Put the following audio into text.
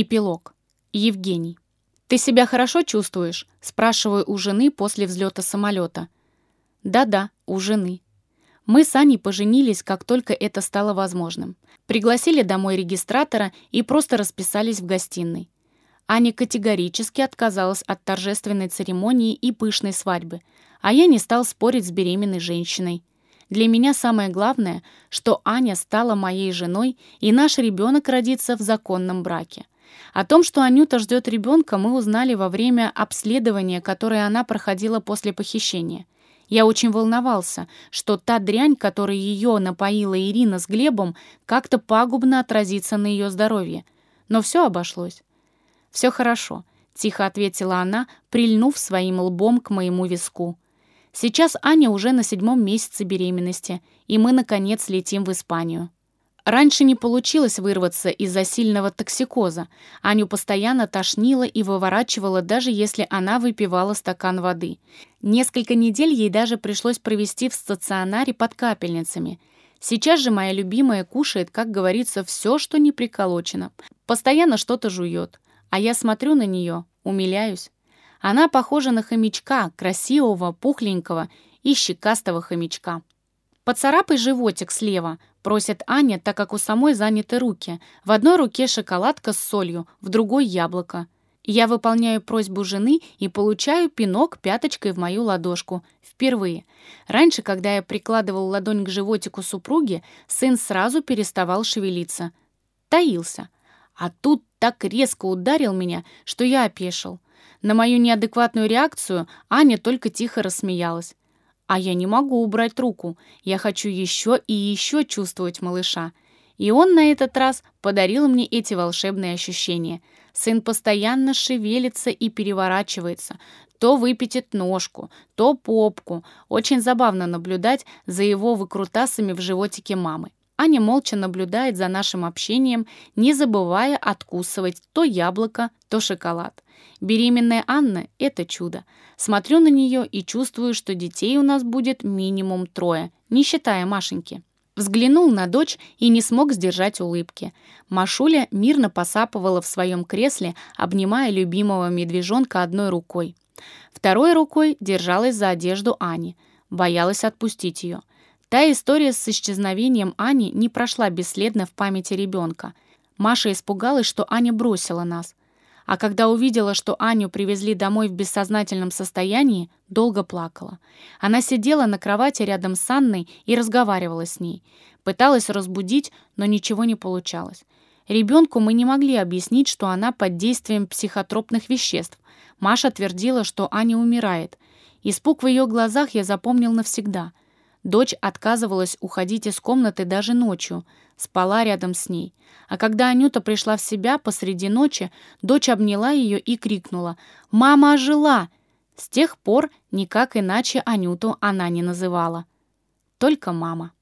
Эпилог. Евгений. «Ты себя хорошо чувствуешь?» – спрашиваю у жены после взлета самолета. «Да-да, у жены». Мы с Аней поженились, как только это стало возможным. Пригласили домой регистратора и просто расписались в гостиной. Аня категорически отказалась от торжественной церемонии и пышной свадьбы, а я не стал спорить с беременной женщиной. Для меня самое главное, что Аня стала моей женой, и наш ребенок родится в законном браке. О том, что Анюта ждет ребенка, мы узнали во время обследования, которое она проходила после похищения – я очень волновался, что та дрянь, которой ее напоила Ирина с Глебом, как-то пагубно отразится на ее здоровье. Но все обошлось. «Все хорошо», — тихо ответила она, прильнув своим лбом к моему виску. «Сейчас Аня уже на седьмом месяце беременности, и мы, наконец, летим в Испанию». Раньше не получилось вырваться из-за сильного токсикоза. Аню постоянно тошнило и выворачивало, даже если она выпивала стакан воды. Несколько недель ей даже пришлось провести в стационаре под капельницами. Сейчас же моя любимая кушает, как говорится, все, что не приколочено. Постоянно что-то жует. А я смотрю на нее, умиляюсь. Она похожа на хомячка, красивого, пухленького и щекастого хомячка. «Поцарапай животик слева», — просит Аня, так как у самой заняты руки. В одной руке шоколадка с солью, в другой — яблоко. Я выполняю просьбу жены и получаю пинок пяточкой в мою ладошку. Впервые. Раньше, когда я прикладывал ладонь к животику супруги, сын сразу переставал шевелиться. Таился. А тут так резко ударил меня, что я опешил. На мою неадекватную реакцию Аня только тихо рассмеялась. А я не могу убрать руку. Я хочу еще и еще чувствовать малыша. И он на этот раз подарил мне эти волшебные ощущения. Сын постоянно шевелится и переворачивается. То выпятит ножку, то попку. Очень забавно наблюдать за его выкрутасами в животике мамы. Аня молча наблюдает за нашим общением, не забывая откусывать то яблоко, то шоколад. Беременная Анна — это чудо. Смотрю на нее и чувствую, что детей у нас будет минимум трое, не считая Машеньки. Взглянул на дочь и не смог сдержать улыбки. Машуля мирно посапывала в своем кресле, обнимая любимого медвежонка одной рукой. Второй рукой держалась за одежду Ани. Боялась отпустить ее. Та история с исчезновением Ани не прошла бесследно в памяти ребенка. Маша испугалась, что Аня бросила нас. А когда увидела, что Аню привезли домой в бессознательном состоянии, долго плакала. Она сидела на кровати рядом с Анной и разговаривала с ней. Пыталась разбудить, но ничего не получалось. Ребенку мы не могли объяснить, что она под действием психотропных веществ. Маша твердила, что Аня умирает. Испуг в ее глазах я запомнил навсегда — Дочь отказывалась уходить из комнаты даже ночью, спала рядом с ней. А когда Анюта пришла в себя посреди ночи, дочь обняла ее и крикнула «Мама ожила!». С тех пор никак иначе Анюту она не называла. Только мама.